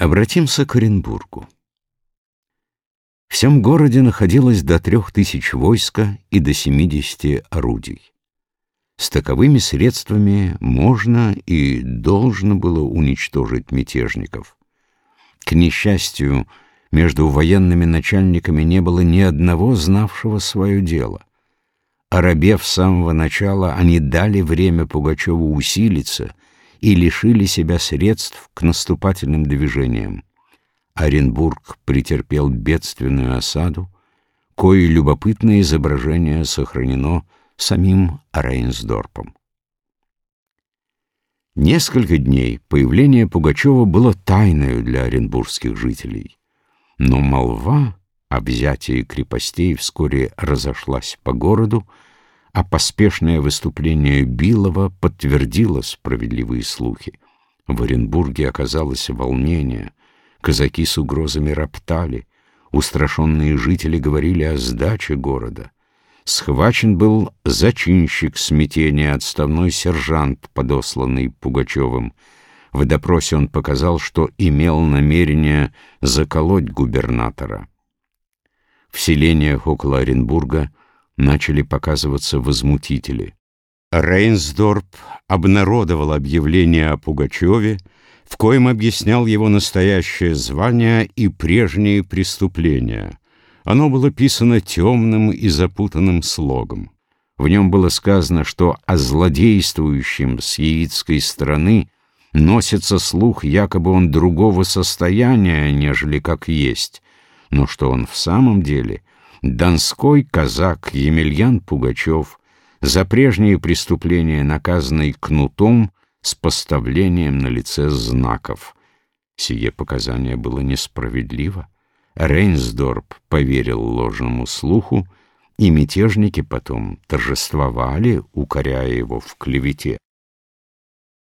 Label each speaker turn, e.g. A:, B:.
A: Обратимся к Оренбургу. В всем городе находилось до трех тысяч войска и до семидесяти орудий. С таковыми средствами можно и должно было уничтожить мятежников. К несчастью, между военными начальниками не было ни одного знавшего свое дело. Оробев с самого начала, они дали время Пугачеву усилиться и лишили себя средств к наступательным движениям. Оренбург претерпел бедственную осаду, кое любопытное изображение сохранено самим Рейнсдорпом. Несколько дней появление Пугачева было тайною для оренбургских жителей, но молва о взятии крепостей вскоре разошлась по городу, а поспешное выступление Билова подтвердило справедливые слухи. В Оренбурге оказалось волнение, казаки с угрозами роптали, устрашенные жители говорили о сдаче города. Схвачен был зачинщик смятения, отставной сержант, подосланный Пугачевым. В допросе он показал, что имел намерение заколоть губернатора. В селениях около Оренбурга начали показываться возмутители. Рейнсдорп обнародовал объявление о Пугачеве, в коем объяснял его настоящее звание и прежние преступления. Оно было писано темным и запутанным слогом. В нем было сказано, что о злодействующем с яицкой стороны носится слух, якобы он другого состояния, нежели как есть, но что он в самом деле донской казак Емельян Пугачев за прежние преступления, наказанный кнутом с поставлением на лице знаков. Сие показание было несправедливо. Рейнсдорп поверил ложному слуху, и мятежники потом торжествовали, укоряя его в клевете.